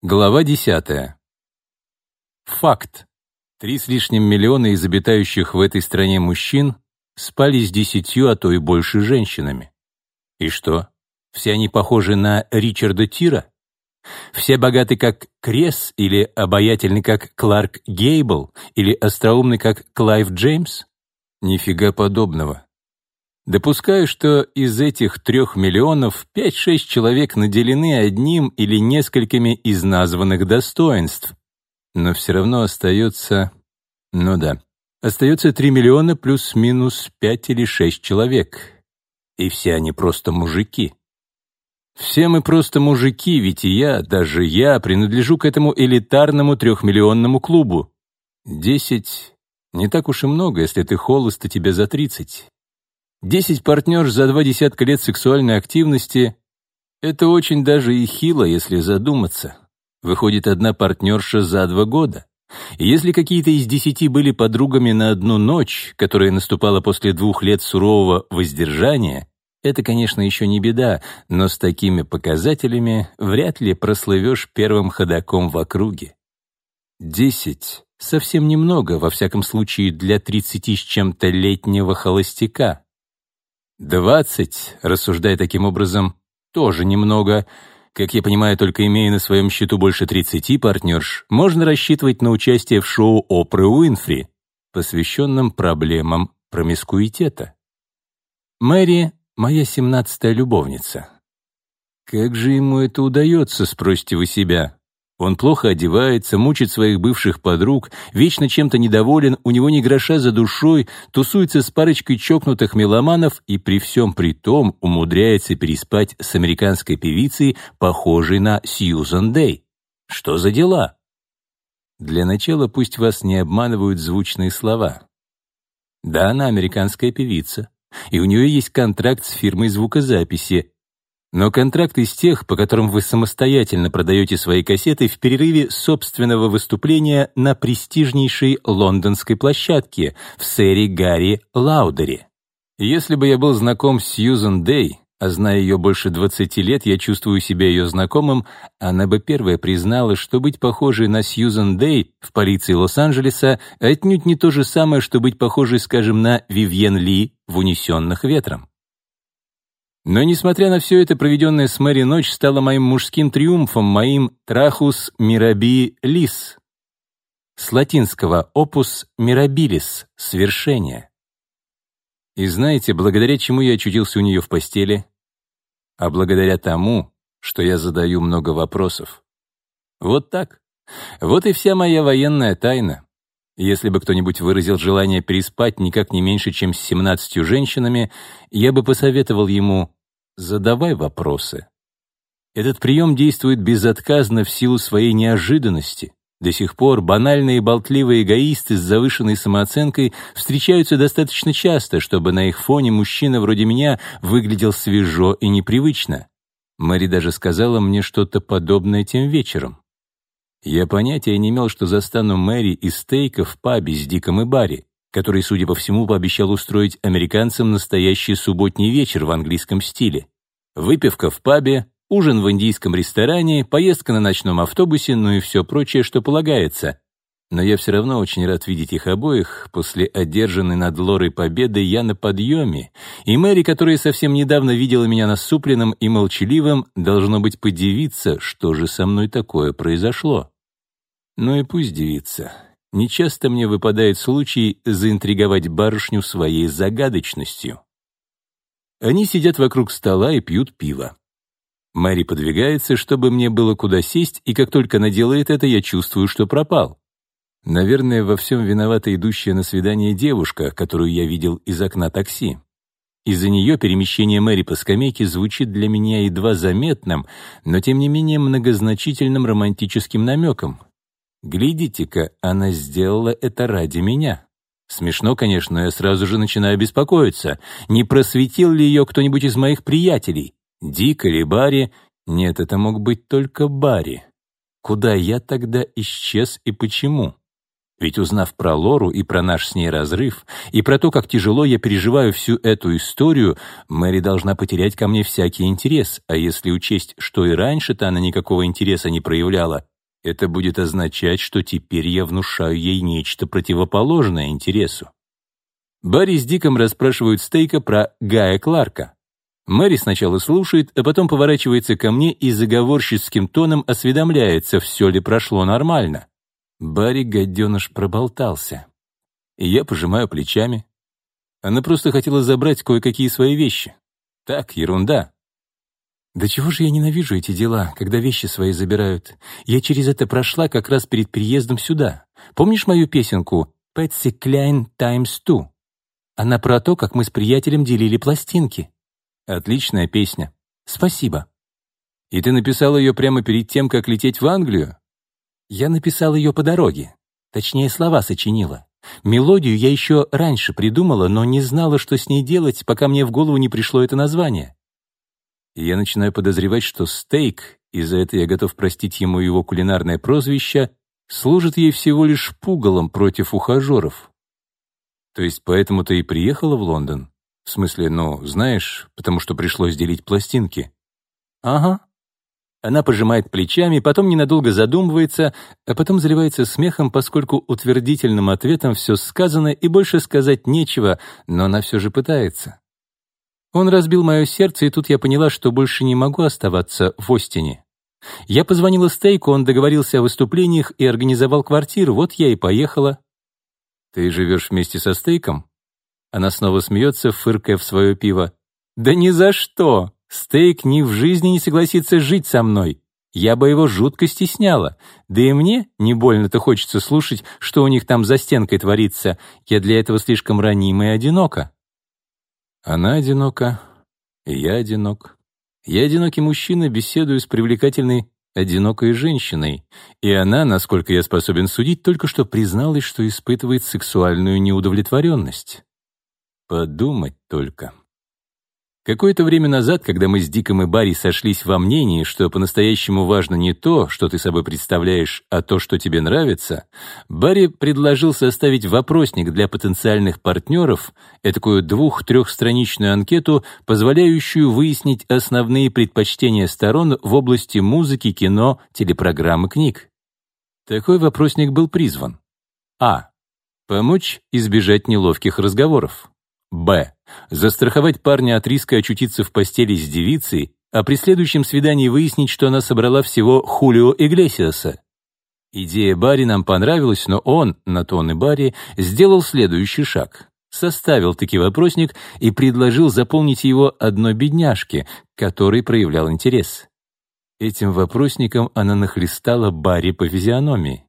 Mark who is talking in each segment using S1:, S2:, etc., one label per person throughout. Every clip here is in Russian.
S1: Глава 10. Факт. Три с лишним миллиона из обитающих в этой стране мужчин спали с десятью, а то и больше женщинами. И что? Все они похожи на Ричарда Гира? Все богаты как Крез или обаятельны как Кларк Гейбл или остроумны как Клайв Джеймс? Нифига подобного. Допускаю, что из этих трех миллионов 5-6 человек наделены одним или несколькими из названных достоинств. Но все равно остается... Ну да, остается 3 миллиона плюс-минус 5 или 6 человек. И все они просто мужики. Все мы просто мужики, ведь и я, даже я, принадлежу к этому элитарному трехмиллионному клубу. Десять — не так уж и много, если ты холост и тебе за тридцать. Десять партнерш за два десятка лет сексуальной активности — это очень даже и хило, если задуматься. Выходит, одна партнерша за два года. И если какие-то из десяти были подругами на одну ночь, которая наступала после двух лет сурового воздержания, это, конечно, еще не беда, но с такими показателями вряд ли прослывешь первым ходаком в округе. Десять — совсем немного, во всяком случае, для тридцати с чем-то летнего холостяка. Двадцать, рассуждая таким образом, тоже немного. Как я понимаю, только имея на своем счету больше 30 партнерш, можно рассчитывать на участие в шоу Опры Уинфри, посвященном проблемам промискуитета. Мэри — моя семнадцатая любовница. Как же ему это удается, спросите вы себя? Он плохо одевается, мучит своих бывших подруг, вечно чем-то недоволен, у него ни гроша за душой, тусуется с парочкой чокнутых меломанов и при всем при том умудряется переспать с американской певицей, похожей на Сьюзан Дэй. Что за дела? Для начала пусть вас не обманывают звучные слова. Да, она американская певица, и у нее есть контракт с фирмой звукозаписи, но контракт из тех, по которым вы самостоятельно продаете свои кассеты в перерыве собственного выступления на престижнейшей лондонской площадке в сэре Гарри Лаудере. Если бы я был знаком с Сьюзен Дэй, а зная ее больше 20 лет, я чувствую себя ее знакомым, она бы первая признала, что быть похожей на Сьюзен Дэй в полиции Лос-Анджелеса отнюдь не то же самое, что быть похожей, скажем, на Вивьен Ли в «Унесенных ветром». Но, несмотря на все это, проведенная с Мэри ночь стала моим мужским триумфом, моим «трахус мираби лис». С латинского «опус мирабилис» — «свершение». И знаете, благодаря чему я очутился у нее в постели? А благодаря тому, что я задаю много вопросов. Вот так. Вот и вся моя военная тайна. Если бы кто-нибудь выразил желание переспать никак не меньше, чем с 17 женщинами, я бы посоветовал ему задавай вопросы. Этот прием действует безотказно в силу своей неожиданности. До сих пор банальные болтливые эгоисты с завышенной самооценкой встречаются достаточно часто, чтобы на их фоне мужчина вроде меня выглядел свежо и непривычно. Мэри даже сказала мне что-то подобное тем вечером. Я понятия не имел, что застану Мэри и Стейка в пабе с Диком и Барри который, судя по всему, пообещал устроить американцам настоящий субботний вечер в английском стиле. Выпивка в пабе, ужин в индийском ресторане, поездка на ночном автобусе, ну и все прочее, что полагается. Но я все равно очень рад видеть их обоих. После одержанной над Лорой победы я на подъеме, и Мэри, которая совсем недавно видела меня насупленным и молчаливым, должно быть подивиться, что же со мной такое произошло. Ну и пусть дивится нечасто мне выпадает случай заинтриговать барышню своей загадочностью. Они сидят вокруг стола и пьют пиво. Мэри подвигается, чтобы мне было куда сесть, и как только она делает это, я чувствую, что пропал. Наверное, во всем виновата идущая на свидание девушка, которую я видел из окна такси. Из-за нее перемещение Мэри по скамейке звучит для меня едва заметным, но тем не менее многозначительным романтическим намеком, Глядите-ка, она сделала это ради меня. Смешно, конечно, я сразу же начинаю беспокоиться. Не просветил ли ее кто-нибудь из моих приятелей? Дик или Барри? Нет, это мог быть только Барри. Куда я тогда исчез и почему? Ведь узнав про Лору и про наш с ней разрыв, и про то, как тяжело я переживаю всю эту историю, Мэри должна потерять ко мне всякий интерес, а если учесть, что и раньше-то она никакого интереса не проявляла, это будет означать, что теперь я внушаю ей нечто противоположное интересу. Барри с Диком расспрашивают Стейка про Гая Кларка. Мэри сначала слушает, а потом поворачивается ко мне и заговорщицким тоном осведомляется, все ли прошло нормально. Барри, гаденыш, проболтался. Я пожимаю плечами. Она просто хотела забрать кое-какие свои вещи. Так, ерунда. Да чего же я ненавижу эти дела, когда вещи свои забирают? Я через это прошла как раз перед переездом сюда. Помнишь мою песенку «Пэтси Кляйн Times Two»? Она про то, как мы с приятелем делили пластинки. Отличная песня. Спасибо. И ты написал ее прямо перед тем, как лететь в Англию? Я написал ее по дороге. Точнее, слова сочинила. Мелодию я еще раньше придумала, но не знала, что с ней делать, пока мне в голову не пришло это название. И я начинаю подозревать, что стейк, и за это я готов простить ему его кулинарное прозвище, служит ей всего лишь пугалом против ухажеров. То есть поэтому ты и приехала в Лондон? В смысле, ну, знаешь, потому что пришлось делить пластинки. Ага. Она пожимает плечами, потом ненадолго задумывается, а потом заливается смехом, поскольку утвердительным ответом все сказано и больше сказать нечего, но она все же пытается. Он разбил мое сердце, и тут я поняла, что больше не могу оставаться в Остине. Я позвонила Стейку, он договорился о выступлениях и организовал квартиру, вот я и поехала. «Ты живешь вместе со Стейком?» Она снова смеется, фыркая в свое пиво. «Да ни за что! Стейк ни в жизни не согласится жить со мной. Я бы его жутко стесняла. Да и мне не больно-то хочется слушать, что у них там за стенкой творится. Я для этого слишком ранима и одинока». Она одинока, и я одинок. Я одинокий мужчина, беседую с привлекательной одинокой женщиной, и она, насколько я способен судить, только что призналась, что испытывает сексуальную неудовлетворенность. Подумать только. Какое-то время назад, когда мы с Диком и Барри сошлись во мнении, что по-настоящему важно не то, что ты собой представляешь, а то, что тебе нравится, Барри предложил составить вопросник для потенциальных партнеров, этакую двух-трехстраничную анкету, позволяющую выяснить основные предпочтения сторон в области музыки, кино, телепрограммы, книг. Такой вопросник был призван. А. Помочь избежать неловких разговоров. Б. Застраховать парня от риска очутиться в постели с девицей, а при следующем свидании выяснить, что она собрала всего Хулио Иглесиаса. Идея Барри нам понравилась, но он, на тон и Барри, сделал следующий шаг. Составил таки вопросник и предложил заполнить его одной бедняжке, который проявлял интерес. Этим вопросником она нахлестала Барри по физиономии.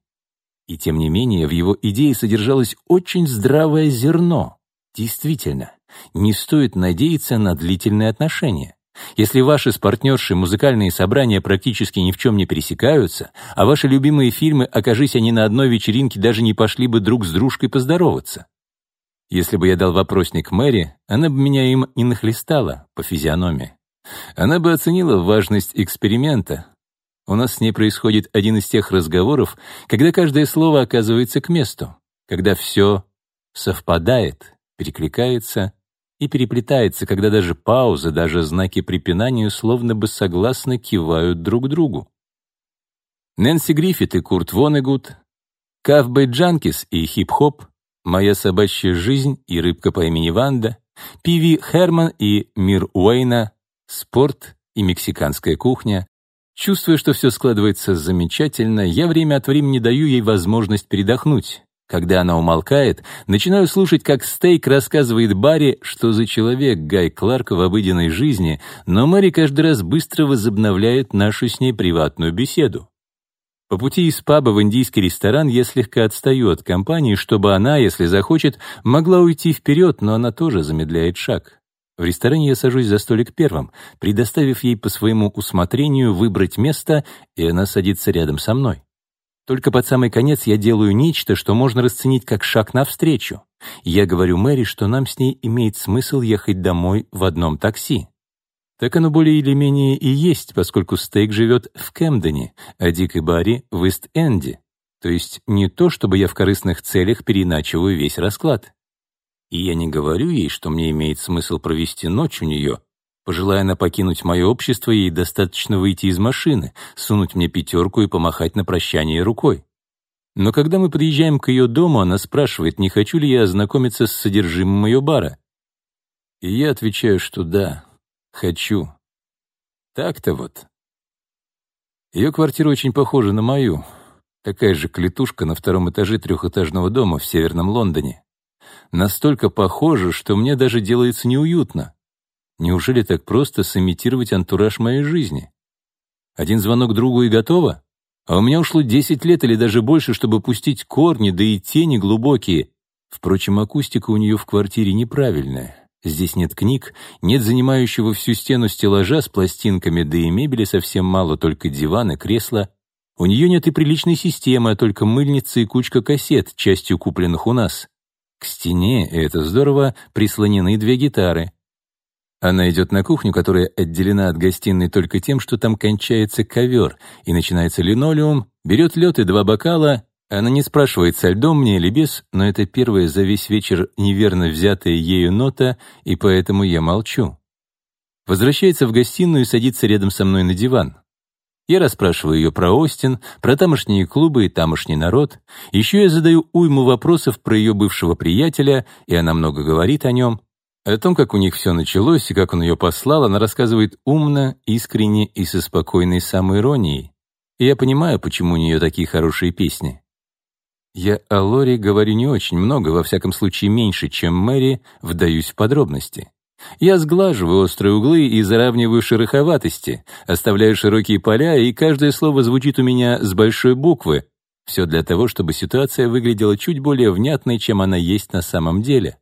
S1: И тем не менее в его идее содержалось очень здравое зерно. Действительно, не стоит надеяться на длительные отношения. Если ваши с партнершей музыкальные собрания практически ни в чем не пересекаются, а ваши любимые фильмы, окажись они на одной вечеринке, даже не пошли бы друг с дружкой поздороваться. Если бы я дал вопросник Мэри, она бы меня им не нахлестала по физиономии. Она бы оценила важность эксперимента. У нас с ней происходит один из тех разговоров, когда каждое слово оказывается к месту, когда все совпадает перекликается и переплетается, когда даже паузы, даже знаки препинания словно бы согласно кивают друг другу. Нэнси Гриффит и Курт Воннегут, Cowboy Junkies и Хип-Хоп, «Моя собачья жизнь» и «Рыбка по имени Ванда», Пиви Херман и «Мир Уэйна», «Спорт» и «Мексиканская кухня». Чувствуя, что все складывается замечательно, я время от времени даю ей возможность передохнуть, когда она умолкает, начинаю слушать, как Стейк рассказывает Барри, что за человек Гай Кларк в обыденной жизни, но Мэри каждый раз быстро возобновляет нашу с ней приватную беседу. По пути из паба в индийский ресторан я слегка отстаю от компании, чтобы она, если захочет, могла уйти вперед, но она тоже замедляет шаг. В ресторане я сажусь за столик первым, предоставив ей по своему усмотрению выбрать место, и она садится рядом со мной. Только под самый конец я делаю нечто, что можно расценить как шаг навстречу. Я говорю Мэри, что нам с ней имеет смысл ехать домой в одном такси. Так оно более или менее и есть, поскольку Стейк живет в Кэмдоне, а Дик и Барри — в Ист-Энде. То есть не то, чтобы я в корыстных целях переначиваю весь расклад. И я не говорю ей, что мне имеет смысл провести ночь у нее, Пожелая она покинуть мое общество, ей достаточно выйти из машины, сунуть мне пятерку и помахать на прощание рукой. Но когда мы приезжаем к ее дому, она спрашивает, не хочу ли я ознакомиться с содержимым ее бара. И я отвечаю, что да, хочу. Так-то вот. Ее квартира очень похожа на мою. Такая же клетушка на втором этаже трехэтажного дома в Северном Лондоне. Настолько похожа, что мне даже делается неуютно. Неужели так просто сымитировать антураж моей жизни? Один звонок другу и готово? А у меня ушло 10 лет или даже больше, чтобы пустить корни, да и тени глубокие. Впрочем, акустика у нее в квартире неправильная. Здесь нет книг, нет занимающего всю стену стеллажа с пластинками, да и мебели совсем мало, только диван и кресло. У нее нет и приличной системы, а только мыльница и кучка кассет, частью купленных у нас. К стене, это здорово, прислонены две гитары. Она идет на кухню, которая отделена от гостиной только тем, что там кончается ковер и начинается линолеум, берет лед и два бокала. Она не спрашивает, со льдом мне или без, но это первая за весь вечер неверно взятая ею нота, и поэтому я молчу. Возвращается в гостиную и садится рядом со мной на диван. Я расспрашиваю ее про Остин, про тамошние клубы и тамошний народ. Еще я задаю уйму вопросов про ее бывшего приятеля, и она много говорит о нем. О том, как у них все началось и как он ее послал, она рассказывает умно, искренне и со спокойной самоиронией. И я понимаю, почему у нее такие хорошие песни. Я о Лоре говорю не очень много, во всяком случае меньше, чем Мэри, вдаюсь в подробности. Я сглаживаю острые углы и заравниваю шероховатости, оставляю широкие поля, и каждое слово звучит у меня с большой буквы. Все для того, чтобы ситуация выглядела чуть более внятной, чем она есть на самом деле.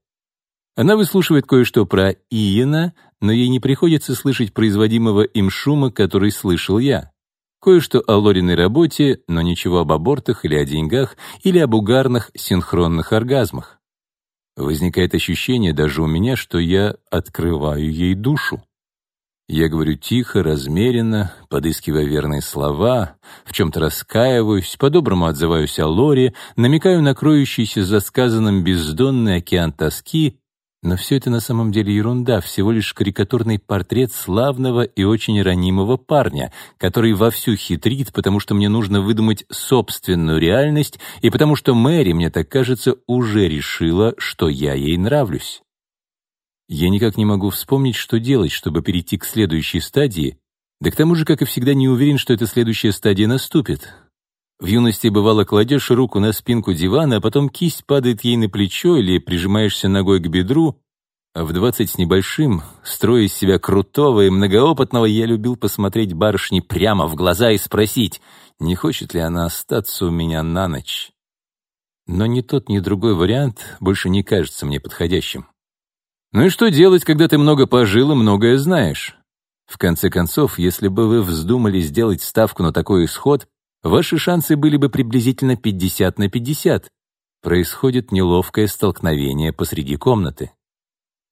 S1: Она выслушивает кое-что про Иена, но ей не приходится слышать производимого им шума, который слышал я. Кое-что о Лориной работе, но ничего об абортах или о деньгах, или об угарных синхронных оргазмах. Возникает ощущение даже у меня, что я открываю ей душу. Я говорю тихо, размеренно, подыскивая верные слова, в чем-то раскаиваюсь, по-доброму отзываюсь о Лоре, намекаю на кроющийся за сказанным бездонный океан тоски но все это на самом деле ерунда, всего лишь карикатурный портрет славного и очень ранимого парня, который вовсю хитрит, потому что мне нужно выдумать собственную реальность и потому что Мэри, мне так кажется, уже решила, что я ей нравлюсь. Я никак не могу вспомнить, что делать, чтобы перейти к следующей стадии, да к тому же, как и всегда, не уверен, что эта следующая стадия наступит. В юности бывало кладешь руку на спинку дивана, а потом кисть падает ей на плечо или прижимаешься ногой к бедру. А в двадцать с небольшим, строя из себя крутого и многоопытного, я любил посмотреть барышне прямо в глаза и спросить, не хочет ли она остаться у меня на ночь. Но ни тот, ни другой вариант больше не кажется мне подходящим. Ну и что делать, когда ты много пожил и многое знаешь? В конце концов, если бы вы вздумали сделать ставку на такой исход — ваши шансы были бы приблизительно 50 на 50. Происходит неловкое столкновение посреди комнаты.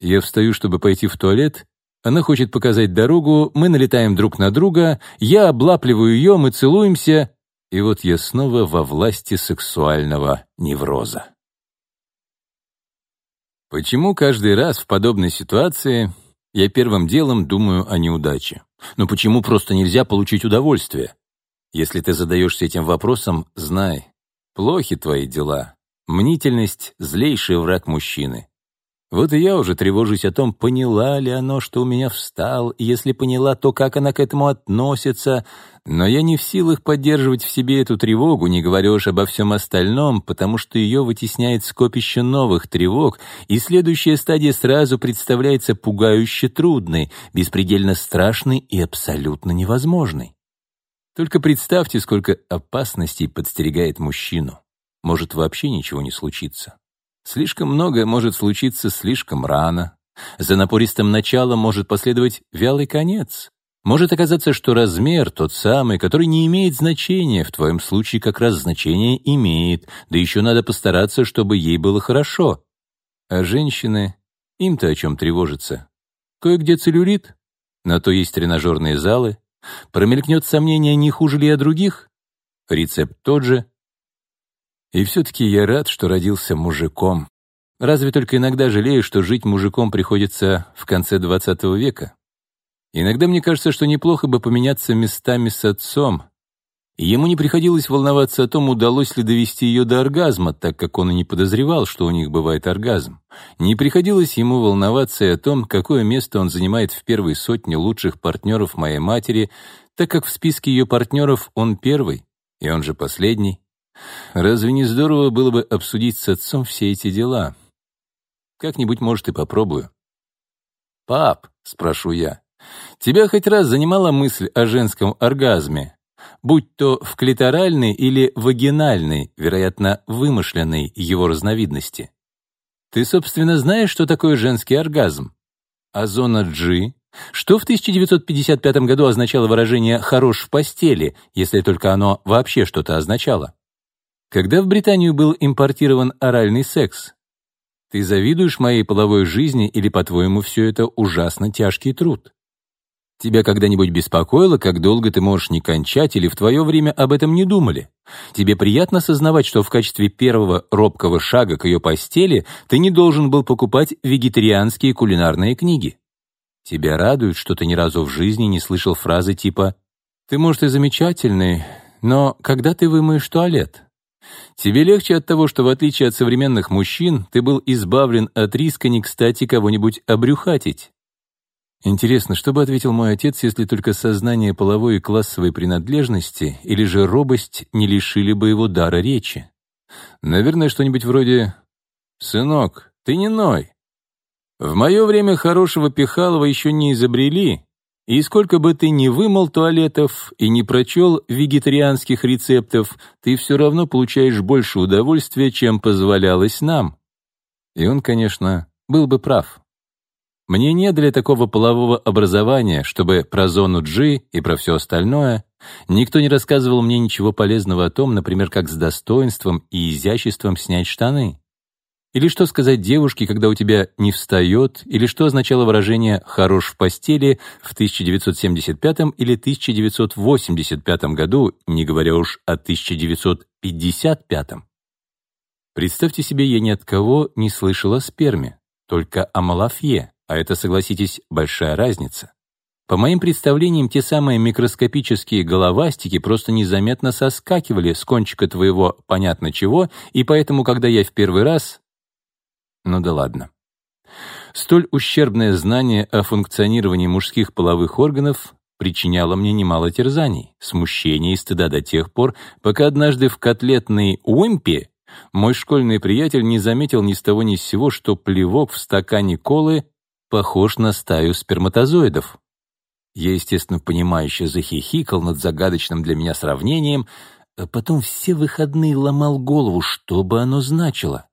S1: Я встаю, чтобы пойти в туалет. Она хочет показать дорогу, мы налетаем друг на друга, я облапливаю ее, мы целуемся, и вот я снова во власти сексуального невроза. Почему каждый раз в подобной ситуации я первым делом думаю о неудаче? Но почему просто нельзя получить удовольствие? Если ты задаешься этим вопросом, знай, плохи твои дела. Мнительность — злейший враг мужчины. Вот и я уже тревожусь о том, поняла ли оно, что у меня встал, и если поняла, то как она к этому относится. Но я не в силах поддерживать в себе эту тревогу, не говоря уж обо всем остальном, потому что ее вытесняет скопище новых тревог, и следующая стадия сразу представляется пугающе трудной, беспредельно страшной и абсолютно невозможной. Только представьте, сколько опасностей подстерегает мужчину. Может вообще ничего не случиться. Слишком многое может случиться слишком рано. За напористым началом может последовать вялый конец. Может оказаться, что размер тот самый, который не имеет значения, в твоем случае как раз значение имеет, да еще надо постараться, чтобы ей было хорошо. А женщины, им-то о чем тревожиться. Кое-где целлюлит, на то есть тренажерные залы, Промелькнет сомнение, не хуже ли я других? Рецепт тот же. И все-таки я рад, что родился мужиком. Разве только иногда жалею, что жить мужиком приходится в конце 20 века. Иногда мне кажется, что неплохо бы поменяться местами с отцом, Ему не приходилось волноваться о том, удалось ли довести ее до оргазма, так как он и не подозревал, что у них бывает оргазм. Не приходилось ему волноваться и о том, какое место он занимает в первой сотне лучших партнеров моей матери, так как в списке ее партнеров он первый, и он же последний. Разве не здорово было бы обсудить с отцом все эти дела? Как-нибудь, может, и попробую. «Пап», — спрошу я, — «тебя хоть раз занимала мысль о женском оргазме?» будь то в клиторальной или вагинальной, вероятно, вымышленной его разновидности. Ты, собственно, знаешь, что такое женский оргазм? А зона G, что в 1955 году означало выражение «хорош в постели», если только оно вообще что-то означало? Когда в Британию был импортирован оральный секс? Ты завидуешь моей половой жизни или, по-твоему, все это ужасно тяжкий труд? Тебя когда-нибудь беспокоило, как долго ты можешь не кончать, или в твое время об этом не думали? Тебе приятно осознавать, что в качестве первого робкого шага к ее постели ты не должен был покупать вегетарианские кулинарные книги? Тебя радует, что ты ни разу в жизни не слышал фразы типа «Ты, может, и замечательный, но когда ты вымоешь туалет?» Тебе легче от того, что, в отличие от современных мужчин, ты был избавлен от риска не кстати кого-нибудь обрюхатить. Интересно, что бы ответил мой отец, если только сознание половой и классовой принадлежности или же робость не лишили бы его дара речи? Наверное, что-нибудь вроде «Сынок, ты не ной. В мое время хорошего Пихалова еще не изобрели, и сколько бы ты ни вымыл туалетов и не прочел вегетарианских рецептов, ты все равно получаешь больше удовольствия, чем позволялось нам». И он, конечно, был бы прав. Мне не дали такого полового образования, чтобы про зону G и про все остальное никто не рассказывал мне ничего полезного о том, например, как с достоинством и изяществом снять штаны. Или что сказать девушке, когда у тебя не встает, или что означало выражение «хорош в постели» в 1975 или 1985 году, не говоря уж о 1955. Представьте себе, я ни от кого не слышала о сперме, только о малафье. А это, согласитесь, большая разница. По моим представлениям, те самые микроскопические головастики просто незаметно соскакивали с кончика твоего понятно чего, и поэтому, когда я в первый раз... Ну да ладно. Столь ущербное знание о функционировании мужских половых органов причиняло мне немало терзаний, смущений и стыда до тех пор, пока однажды в котлетной «Уимпе» мой школьный приятель не заметил ни с того ни с сего, что плевок в стакане колы похож на стаю сперматозоидов. Я, естественно, понимающе захихикал над загадочным для меня сравнением, а потом все выходные ломал голову, что бы оно значило.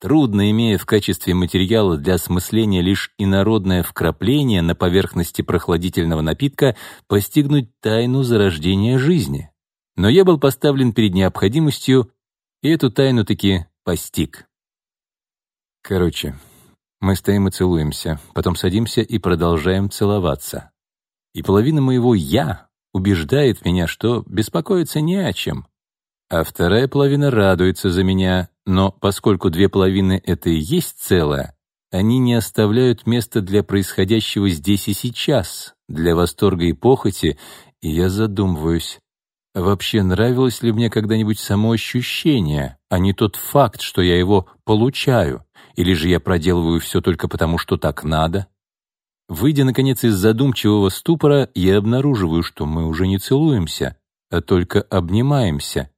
S1: Трудно, имея в качестве материала для осмысления лишь инородное вкрапление на поверхности прохладительного напитка, постигнуть тайну зарождения жизни. Но я был поставлен перед необходимостью, и эту тайну таки постиг. Короче, мы стоим и целуемся, потом садимся и продолжаем целоваться. И половина моего «я» убеждает меня, что беспокоиться не о чем. А вторая половина радуется за меня, но поскольку две половины — это и есть целое, они не оставляют места для происходящего здесь и сейчас, для восторга и похоти, и я задумываюсь, вообще нравилось ли мне когда-нибудь само ощущение, а не тот факт, что я его получаю. Или же я проделываю все только потому, что так надо? Выйдя, наконец, из задумчивого ступора, я обнаруживаю, что мы уже не целуемся, а только обнимаемся.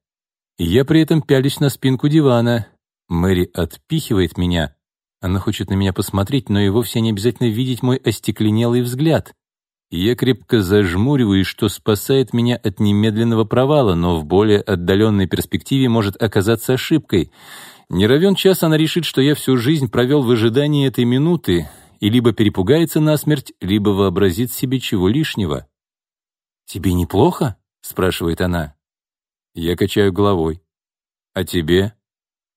S1: Я при этом пялись на спинку дивана. Мэри отпихивает меня. Она хочет на меня посмотреть, но и вовсе не обязательно видеть мой остекленелый взгляд. Я крепко зажмуриваюсь, что спасает меня от немедленного провала, но в более отдаленной перспективе может оказаться ошибкой — не равен час она решит, что я всю жизнь провел в ожидании этой минуты и либо перепугается насмерть, либо вообразит себе чего лишнего. «Тебе неплохо?» — спрашивает она. Я качаю головой. «А тебе?»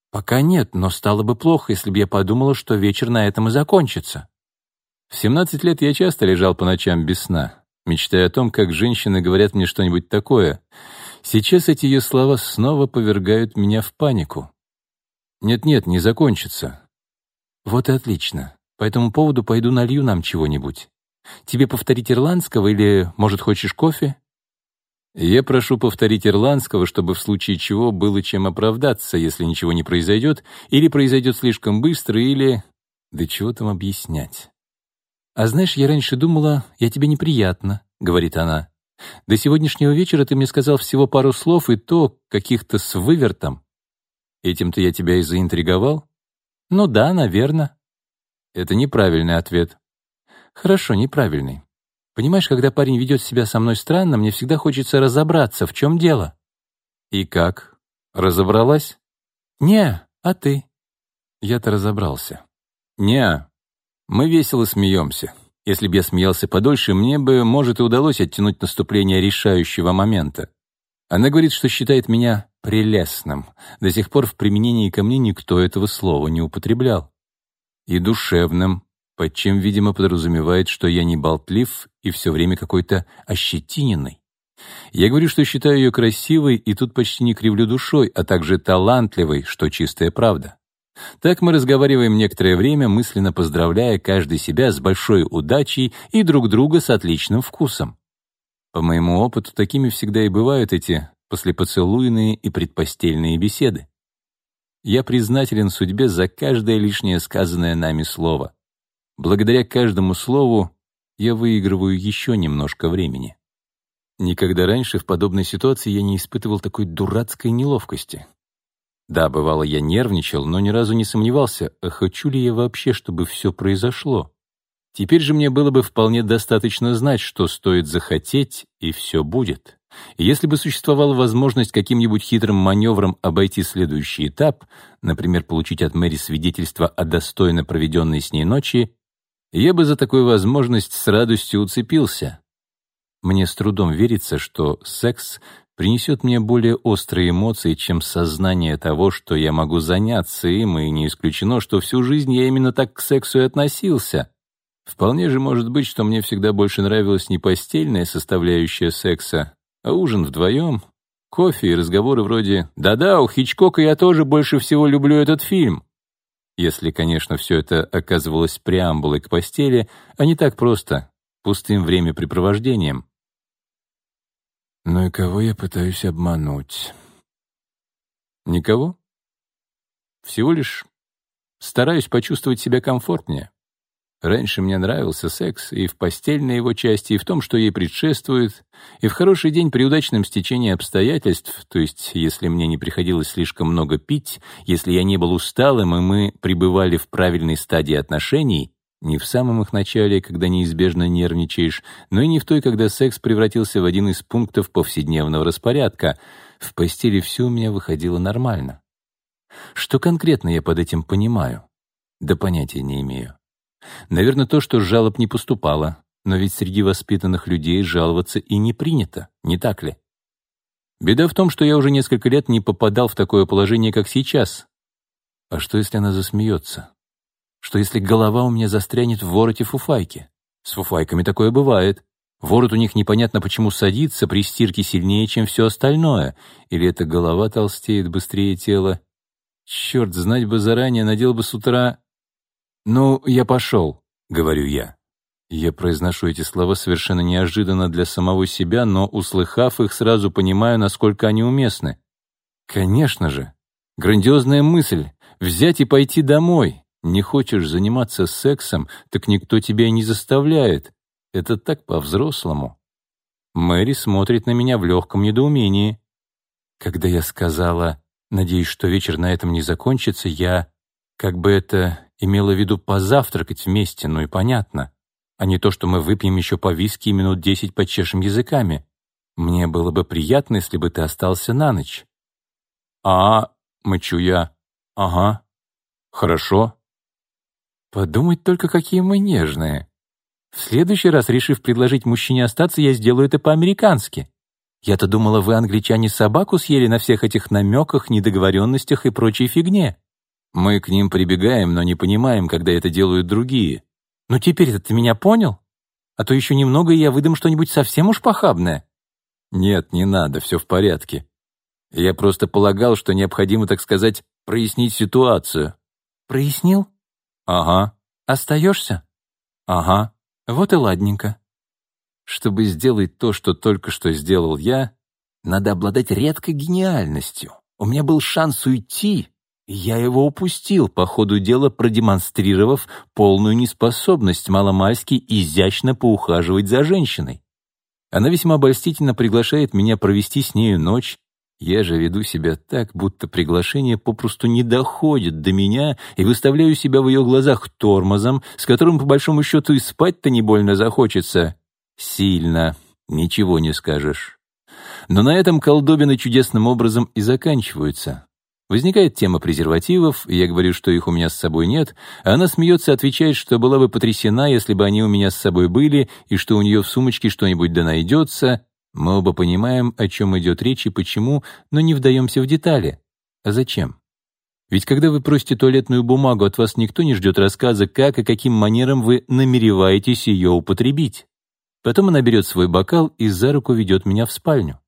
S1: «Пока нет, но стало бы плохо, если бы я подумала, что вечер на этом и закончится». В 17 лет я часто лежал по ночам без сна, мечтая о том, как женщины говорят мне что-нибудь такое. Сейчас эти ее слова снова повергают меня в панику. «Нет-нет, не закончится». «Вот и отлично. По этому поводу пойду налью нам чего-нибудь. Тебе повторить ирландского или, может, хочешь кофе?» «Я прошу повторить ирландского, чтобы в случае чего было чем оправдаться, если ничего не произойдет, или произойдет слишком быстро, или...» «Да чего там объяснять?» «А знаешь, я раньше думала, я тебе неприятно», — говорит она. «До сегодняшнего вечера ты мне сказал всего пару слов, и то каких-то с вывертом. Этим-то я тебя и заинтриговал? Ну да, наверное. Это неправильный ответ. Хорошо, неправильный. Понимаешь, когда парень ведет себя со мной странно, мне всегда хочется разобраться, в чем дело. И как? Разобралась? Не, а ты? Я-то разобрался. Не, мы весело смеемся. Если бы я смеялся подольше, мне бы, может, и удалось оттянуть наступление решающего момента. Она говорит, что считает меня прелестным. До сих пор в применении ко мне никто этого слова не употреблял. И душевным, под чем, видимо, подразумевает, что я не болтлив и все время какой-то ощетиненный. Я говорю, что считаю ее красивой, и тут почти не кривлю душой, а также талантливой, что чистая правда. Так мы разговариваем некоторое время, мысленно поздравляя каждый себя с большой удачей и друг друга с отличным вкусом. По моему опыту, такими всегда и бывают эти послепоцелуйные и предпостельные беседы. Я признателен судьбе за каждое лишнее сказанное нами слово. Благодаря каждому слову я выигрываю еще немножко времени. Никогда раньше в подобной ситуации я не испытывал такой дурацкой неловкости. Да, бывало, я нервничал, но ни разу не сомневался, а хочу ли я вообще, чтобы все произошло. Теперь же мне было бы вполне достаточно знать, что стоит захотеть, и все будет. И если бы существовала возможность каким-нибудь хитрым маневром обойти следующий этап, например, получить от Мэри свидетельство о достойно проведенной с ней ночи, я бы за такую возможность с радостью уцепился. Мне с трудом верится, что секс принесет мне более острые эмоции, чем сознание того, что я могу заняться им, и не исключено, что всю жизнь я именно так к сексу и относился. Вполне же может быть, что мне всегда больше нравилась не постельная составляющая секса, а ужин вдвоем, кофе и разговоры вроде «Да-да, у Хичкока я тоже больше всего люблю этот фильм». Если, конечно, все это оказывалось преамбулой к постели, а не так просто, пустым времяпрепровождением. Ну и кого я пытаюсь обмануть? Никого. Всего лишь стараюсь почувствовать себя комфортнее. Раньше мне нравился секс и в постельной его части, и в том, что ей предшествует, и в хороший день при удачном стечении обстоятельств, то есть если мне не приходилось слишком много пить, если я не был усталым, и мы пребывали в правильной стадии отношений, не в самом их начале, когда неизбежно нервничаешь, но и не в той, когда секс превратился в один из пунктов повседневного распорядка. В постели все у меня выходило нормально. Что конкретно я под этим понимаю? Да понятия не имею. Наверное, то, что жалоб не поступало, но ведь среди воспитанных людей жаловаться и не принято, не так ли? Беда в том, что я уже несколько лет не попадал в такое положение, как сейчас. А что, если она засмеется? Что, если голова у меня застрянет в вороте фуфайки? С фуфайками такое бывает. Ворот у них непонятно почему садится при стирке сильнее, чем все остальное. Или это голова толстеет быстрее тела. Черт, знать бы заранее, надел бы с утра... «Ну, я пошел», — говорю я. Я произношу эти слова совершенно неожиданно для самого себя, но, услыхав их, сразу понимаю, насколько они уместны. Конечно же. Грандиозная мысль — взять и пойти домой. Не хочешь заниматься сексом, так никто тебя и не заставляет. Это так по-взрослому. Мэри смотрит на меня в легком недоумении. Когда я сказала, надеюсь, что вечер на этом не закончится, я, как бы это имела в виду позавтракать вместе, ну и понятно, а не то, что мы выпьем еще по виски и минут десять почешем языками. Мне было бы приятно, если бы ты остался на ночь». «А, мычу я, ага, хорошо». «Подумать только, какие мы нежные. В следующий раз, решив предложить мужчине остаться, я сделаю это по-американски». Я-то думала, вы, англичане, собаку съели на всех этих намеках, недоговоренностях и прочей фигне. Мы к ним прибегаем, но не понимаем, когда это делают другие. Ну теперь-то ты меня понял? А то еще немного, и я выдам что-нибудь совсем уж похабное. Нет, не надо, все в порядке. Я просто полагал, что необходимо, так сказать, прояснить ситуацию.
S2: Прояснил?
S1: Ага.
S2: Остаешься?
S1: Ага.
S2: Вот и ладненько.
S1: Чтобы сделать то, что только что сделал я, надо обладать редкой гениальностью. У меня был шанс уйти, я его упустил, по ходу дела продемонстрировав полную неспособность маломальски изящно поухаживать за женщиной. Она весьма обольстительно приглашает меня провести с нею ночь. Я же веду себя так, будто приглашение попросту не доходит до меня и выставляю себя в ее глазах тормозом, с которым, по большому счету, и спать-то не больно захочется. Сильно. Ничего не скажешь. Но на этом колдобины чудесным образом и заканчиваются. Возникает тема презервативов, и я говорю, что их у меня с собой нет, а она смеется, отвечает, что была бы потрясена, если бы они у меня с собой были, и что у нее в сумочке что-нибудь да найдется. Мы оба понимаем, о чем идет речь и почему, но не вдаемся в детали. А зачем? Ведь когда вы просите туалетную бумагу, от вас никто не ждет рассказа, как и каким манером вы намереваетесь ее употребить. Потом она берет свой бокал и за руку ведет меня в спальню.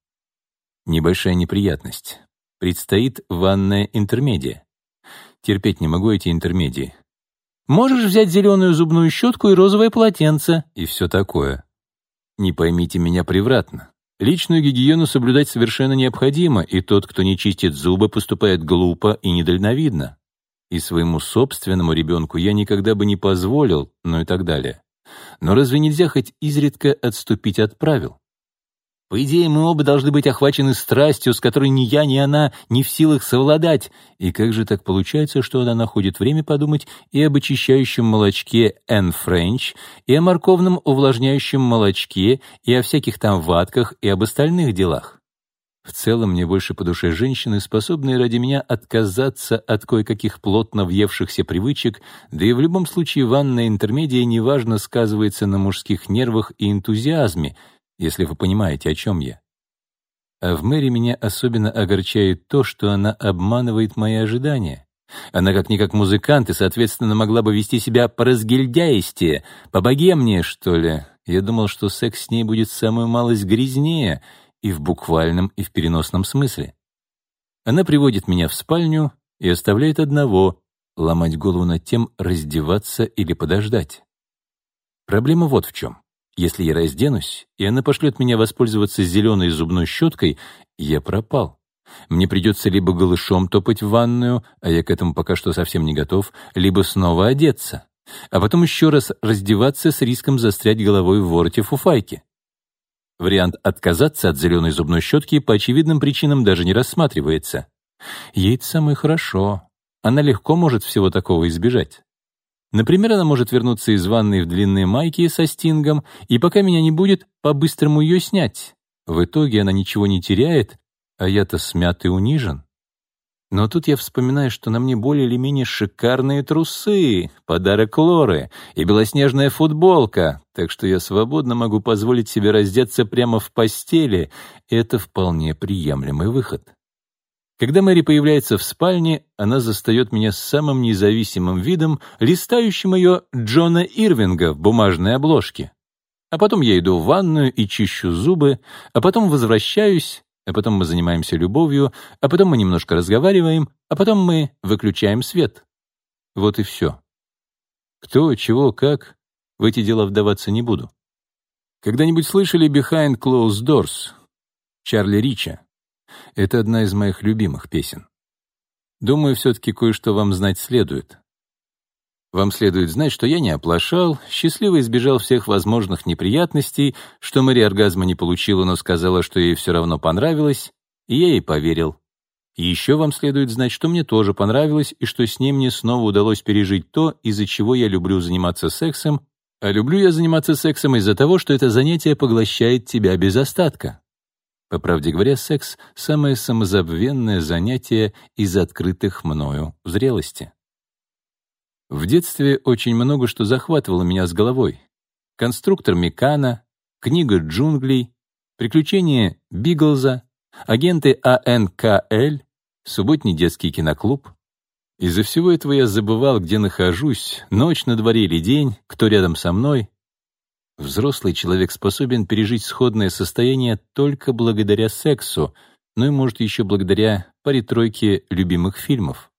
S1: Небольшая неприятность. Предстоит ванная интермедия. Терпеть не могу эти интермедии.
S2: Можешь взять зеленую зубную щетку и розовое полотенце,
S1: и все такое. Не поймите меня превратно. Личную гигиену соблюдать совершенно необходимо, и тот, кто не чистит зубы, поступает глупо и недальновидно. И своему собственному ребенку я никогда бы не позволил, ну и так далее. Но разве нельзя хоть изредка отступить от правил? По идее, мы оба должны быть охвачены страстью, с которой ни я, ни она не в силах совладать. И как же так получается, что она находит время подумать и об очищающем молочке Энн Френч, и о морковном увлажняющем молочке, и о всяких там ватках, и об остальных делах? В целом, мне больше по душе женщины, способные ради меня отказаться от кое-каких плотно въевшихся привычек, да и в любом случае ванная интермедия неважно сказывается на мужских нервах и энтузиазме — если вы понимаете, о чем я. А в Мэри меня особенно огорчает то, что она обманывает мои ожидания. Она как-никак музыкант и, соответственно, могла бы вести себя по-разгильдяистее, по-богемнее, что ли. Я думал, что секс с ней будет самую малость грязнее, и в буквальном, и в переносном смысле. Она приводит меня в спальню и оставляет одного, ломать голову над тем, раздеваться или подождать. Проблема вот в чем. Если я разденусь, и она пошлет меня воспользоваться зеленой зубной щеткой, я пропал. Мне придется либо голышом топать в ванную, а я к этому пока что совсем не готов, либо снова одеться, а потом еще раз раздеваться с риском застрять головой в вороте фуфайки. Вариант отказаться от зеленой зубной щетки по очевидным причинам даже не рассматривается. Ей-то самое хорошо. Она легко может всего такого избежать. Например, она может вернуться из ванной в длинной майке со стингом, и пока меня не будет, по-быстрому ее снять. В итоге она ничего не теряет, а я-то смят и унижен. Но тут я вспоминаю, что на мне более или менее шикарные трусы, подарок Лоры и белоснежная футболка, так что я свободно могу позволить себе раздеться прямо в постели, это вполне приемлемый выход. Когда Мэри появляется в спальне, она застает меня с самым независимым видом, листающим ее Джона Ирвинга в бумажной обложке. А потом я иду в ванную и чищу зубы, а потом возвращаюсь, а потом мы занимаемся любовью, а потом мы немножко разговариваем, а потом мы выключаем свет. Вот и все. Кто, чего, как, в эти дела вдаваться не буду. Когда-нибудь слышали «Behind Closed Doors» Чарли Рича? Это одна из моих любимых песен. Думаю, все-таки кое-что вам знать следует. Вам следует знать, что я не оплошал, счастливо избежал всех возможных неприятностей, что Мария оргазма не получила, но сказала, что ей все равно понравилось, и я ей поверил. И еще вам следует знать, что мне тоже понравилось, и что с ней мне снова удалось пережить то, из-за чего я люблю заниматься сексом, а люблю я заниматься сексом из-за того, что это занятие поглощает тебя без остатка. По правде говоря, секс — самое самозабвенное занятие из открытых мною зрелости. В детстве очень много что захватывало меня с головой. Конструктор Микана, книга джунглей, приключения Биглза, агенты АНКЛ, субботний детский киноклуб. Из-за всего этого я забывал, где нахожусь, ночь на дворе или день, кто рядом со мной, Взрослый человек способен пережить сходное состояние только благодаря сексу, но ну и, может, еще благодаря паре-тройке любимых фильмов.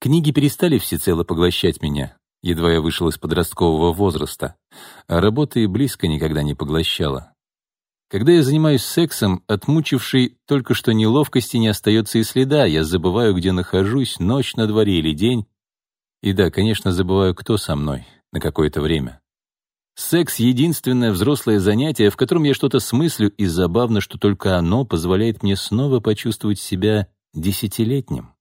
S1: Книги перестали всецело поглощать меня, едва я вышел из подросткового возраста, а работа и близко никогда не поглощала. Когда я занимаюсь сексом, отмучивший только что неловкости не остается и следа, я забываю, где нахожусь, ночь на дворе или день. И да, конечно, забываю, кто со мной на какое-то время. Секс — единственное взрослое занятие, в котором я что-то смыслю, и забавно, что только оно позволяет мне снова почувствовать себя десятилетним.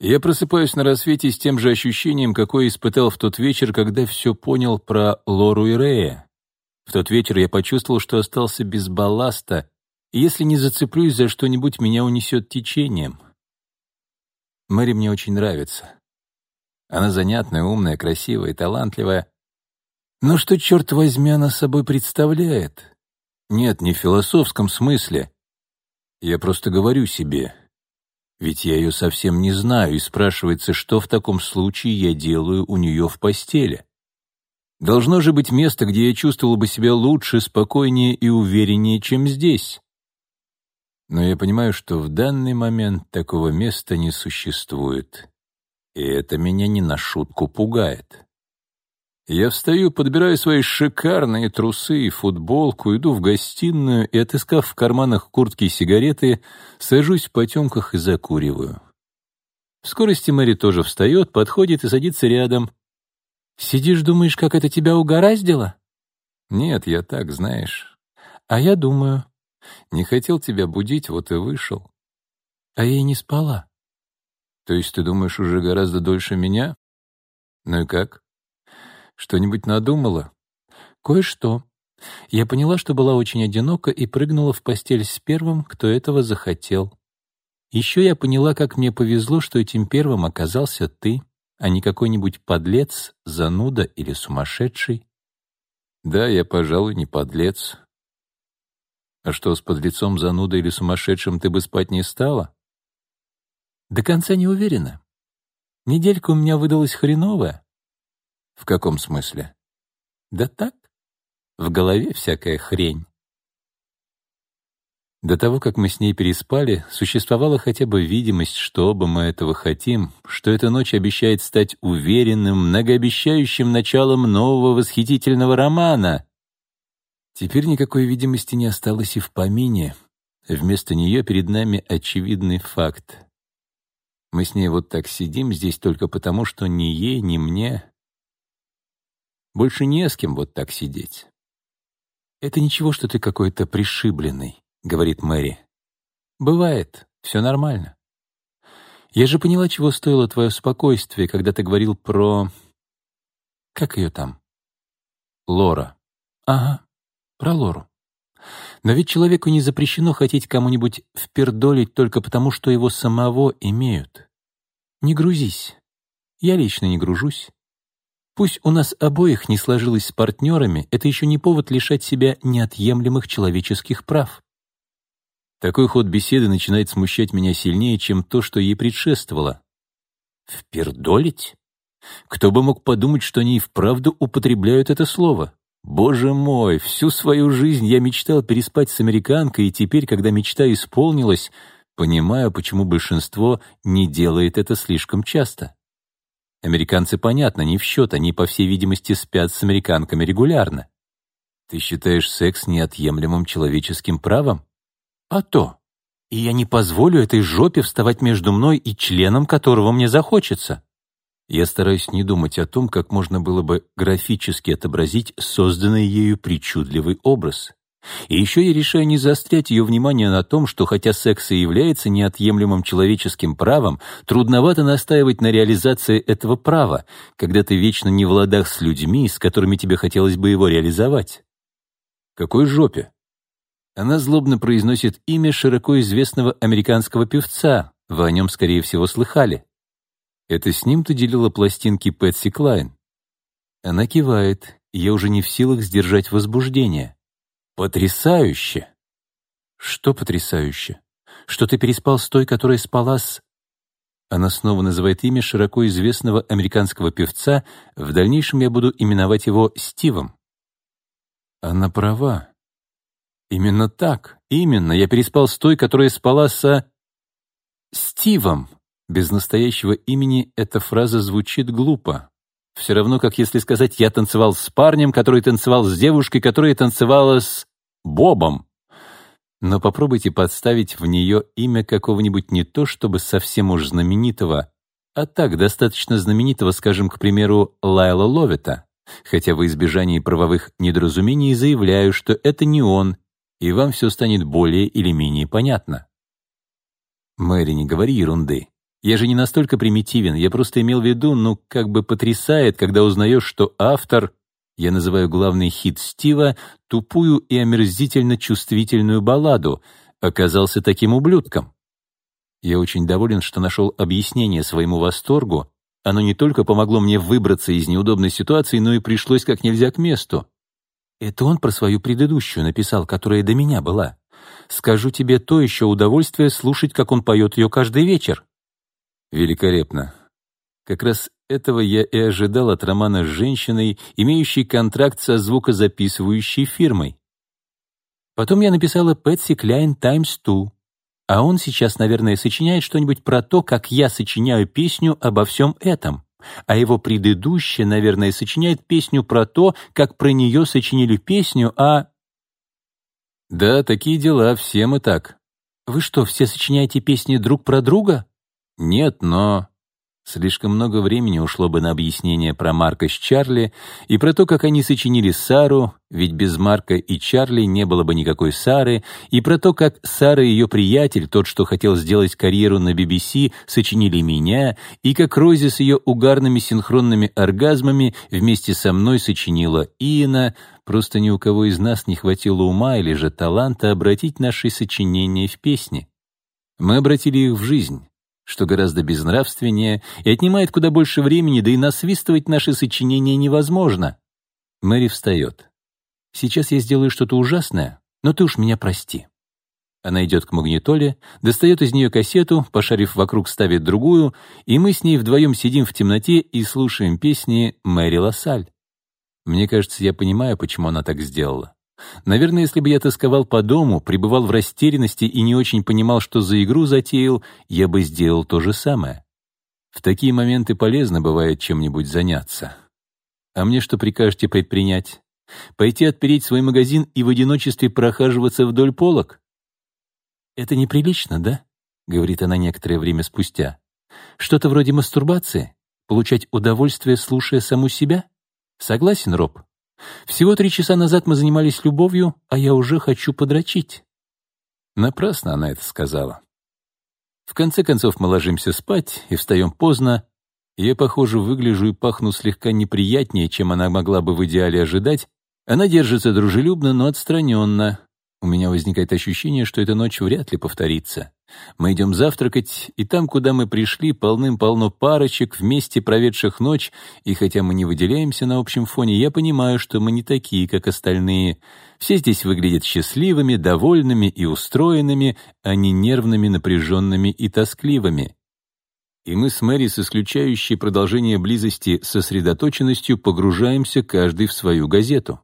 S1: Я просыпаюсь на рассвете с тем же ощущением, какое испытал в тот вечер, когда все понял про Лору и Рея. В тот вечер я почувствовал, что остался без балласта, и если не зацеплюсь за что-нибудь, меня унесет течением. Мэри мне очень нравится. Она занятная, умная, красивая, талантливая — но что, черт возьми, она собой представляет? Нет, не в философском смысле. Я просто говорю себе. Ведь я ее совсем не знаю, и спрашивается, что в таком случае я делаю у нее в постели. Должно же быть место, где я чувствовал бы себя лучше, спокойнее и увереннее, чем здесь. Но я понимаю, что в данный момент такого места не существует. И это меня не на шутку пугает. Я встаю, подбираю свои шикарные трусы и футболку, иду в гостиную и, отыскав в карманах куртки и сигареты, сажусь в потемках и закуриваю. В скорости Мэри тоже встает, подходит и садится рядом. «Сидишь, думаешь, как это тебя угораздило?» «Нет, я так, знаешь. А я думаю. Не хотел тебя будить, вот и вышел. А я и не спала». «То есть ты думаешь уже гораздо дольше меня? Ну и как?» Что-нибудь надумала? Кое-что. Я поняла, что была очень одинока и прыгнула в постель с первым, кто этого захотел. Еще я поняла, как мне повезло, что этим первым оказался ты, а не какой-нибудь подлец, зануда или сумасшедший. Да, я, пожалуй, не подлец. А что, с подлецом, занудой или сумасшедшим ты бы спать не стала? До конца не уверена. Неделька у меня выдалась хреновая, в каком смысле? Да так, в голове всякая хрень. До того, как мы с ней переспали, существовала хотя бы видимость, что оба мы этого хотим, что эта ночь обещает стать уверенным, многообещающим началом нового восхитительного романа. Теперь никакой видимости не осталось и в помине. Вместо нее перед нами очевидный факт. Мы с ней вот так сидим здесь только потому, что ни ей, ни мне больше не с кем вот так сидеть. «Это ничего, что ты какой-то пришибленный», — говорит Мэри. «Бывает, все нормально. Я же поняла, чего стоило твое спокойствие, когда ты говорил про... Как ее там? Лора. Ага, про Лору. Но ведь человеку не запрещено хотеть кому-нибудь впердолить только потому, что его самого имеют. Не грузись. Я лично не гружусь. Пусть у нас обоих не сложилось с партнерами, это еще не повод лишать себя неотъемлемых человеческих прав. Такой ход беседы начинает смущать меня сильнее, чем то, что ей предшествовало. Впердолить? Кто бы мог подумать, что они и вправду употребляют это слово? Боже мой, всю свою жизнь я мечтал переспать с американкой, и теперь, когда мечта исполнилась, понимаю, почему большинство не делает это слишком часто. Американцы, понятно, не в счет, они, по всей видимости, спят с американками регулярно. Ты считаешь секс неотъемлемым человеческим правом? А то. И я не позволю этой жопе вставать между мной и членом, которого мне захочется. Я стараюсь не думать о том, как можно было бы графически отобразить созданный ею причудливый образ. И еще я решаю не заострять ее внимание на том, что хотя секс и является неотъемлемым человеческим правом, трудновато настаивать на реализации этого права, когда ты вечно не в ладах с людьми, с которыми тебе хотелось бы его реализовать. Какой жопе? Она злобно произносит имя широко известного американского певца, вы о нем, скорее всего, слыхали. Это с ним ты делила пластинки Пэтси Клайн. Она кивает, я уже не в силах сдержать возбуждение. «Потрясающе!» «Что потрясающе? Что ты переспал с той, которая спала с...» Она снова называет имя широко известного американского певца, в дальнейшем я буду именовать его Стивом. Она права. Именно так, именно, я переспал с той, которая спала с а, Стивом. Без настоящего имени эта фраза звучит глупо. Все равно, как если сказать, я танцевал с парнем, который танцевал с девушкой, которая танцевала с Бобом. Но попробуйте подставить в нее имя какого-нибудь не то чтобы совсем уж знаменитого, а так достаточно знаменитого, скажем, к примеру, Лайла Ловита. Хотя в избежании правовых недоразумений заявляю, что это не он, и вам все станет более или менее понятно. Мэри, не говори ерунды. Я же не настолько примитивен, я просто имел в виду, ну, как бы потрясает, когда узнаешь, что автор, я называю главный хит Стива, тупую и омерзительно чувствительную балладу, оказался таким ублюдком. Я очень доволен, что нашел объяснение своему восторгу. Оно не только помогло мне выбраться из неудобной ситуации, но и пришлось как нельзя к месту. Это он про свою предыдущую написал, которая до меня была. Скажу тебе то еще удовольствие слушать, как он поет ее каждый вечер. Великолепно. Как раз этого я и ожидал от романа с женщиной, имеющей контракт со звукозаписывающей фирмой. Потом я написала Пэтси Кляйн Times 2, а он сейчас, наверное, сочиняет что-нибудь про то, как я сочиняю песню обо всем этом. А его предыдущая, наверное, сочиняет песню про то, как про нее сочинили песню, а... Да, такие дела, Всем и так. Вы что, все сочиняете песни друг про друга? «Нет, но...» Слишком много времени ушло бы на объяснение про Марка с Чарли и про то, как они сочинили Сару, ведь без Марка и Чарли не было бы никакой Сары, и про то, как Сара и ее приятель, тот, что хотел сделать карьеру на BBC, сочинили меня, и как Рози с ее угарными синхронными оргазмами вместе со мной сочинила Иена, просто ни у кого из нас не хватило ума или же таланта обратить наши сочинения в песни. Мы обратили их в жизнь что гораздо безнравственнее и отнимает куда больше времени, да и насвистывать наши сочинения невозможно. Мэри встает. «Сейчас я сделаю что-то ужасное, но ты уж меня прости». Она идет к магнитоле, достает из нее кассету, пошарив вокруг, ставит другую, и мы с ней вдвоем сидим в темноте и слушаем песни Мэри Лассаль. Мне кажется, я понимаю, почему она так сделала. Наверное, если бы я тосковал по дому, пребывал в растерянности и не очень понимал, что за игру затеял, я бы сделал то же самое. В такие моменты полезно бывает чем-нибудь заняться. А мне что прикажете предпринять? Пойти отпереть свой магазин и в одиночестве прохаживаться вдоль полок? Это неприлично, да? Говорит она некоторое время спустя. Что-то вроде мастурбации? Получать удовольствие, слушая саму себя? Согласен, Роб? Всего три часа назад мы занимались любовью, а я уже хочу подрочить». Напрасно она это сказала. В конце концов мы ложимся спать и встаем поздно. Я, похоже, выгляжу и пахну слегка неприятнее, чем она могла бы в идеале ожидать. Она держится дружелюбно, но отстраненно. У меня возникает ощущение, что эта ночь вряд ли повторится. Мы идем завтракать, и там, куда мы пришли, полным-полно парочек, вместе проведших ночь, и хотя мы не выделяемся на общем фоне, я понимаю, что мы не такие, как остальные. Все здесь выглядят счастливыми, довольными и устроенными, а не нервными, напряженными и тоскливыми. И мы с Мэри, с исключающей продолжение близости сосредоточенностью, погружаемся каждый в свою газету.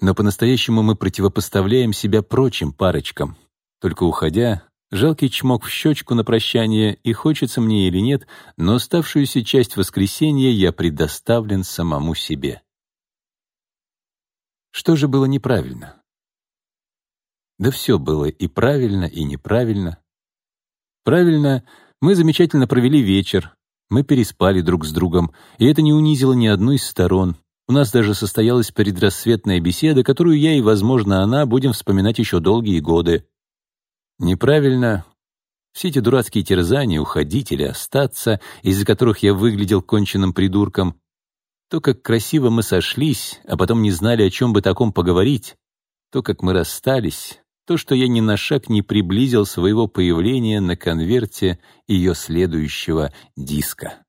S1: Но по-настоящему мы противопоставляем себя прочим парочкам. Только уходя, Жалкий чмок в щечку на прощание, и хочется мне или нет, но оставшуюся часть воскресенья я предоставлен самому себе. Что же было неправильно? Да все было и правильно, и неправильно. Правильно, мы замечательно провели вечер, мы переспали друг с другом, и это не унизило ни одну из сторон. У нас даже состоялась предрассветная беседа, которую я и, возможно, она будем вспоминать еще долгие годы. Неправильно. Все эти дурацкие терзания уходить или остаться, из-за которых я выглядел конченным придурком, то, как красиво мы сошлись, а потом не знали, о чем бы таком поговорить, то, как мы расстались, то, что я ни на шаг не приблизил своего появления на конверте ее следующего диска.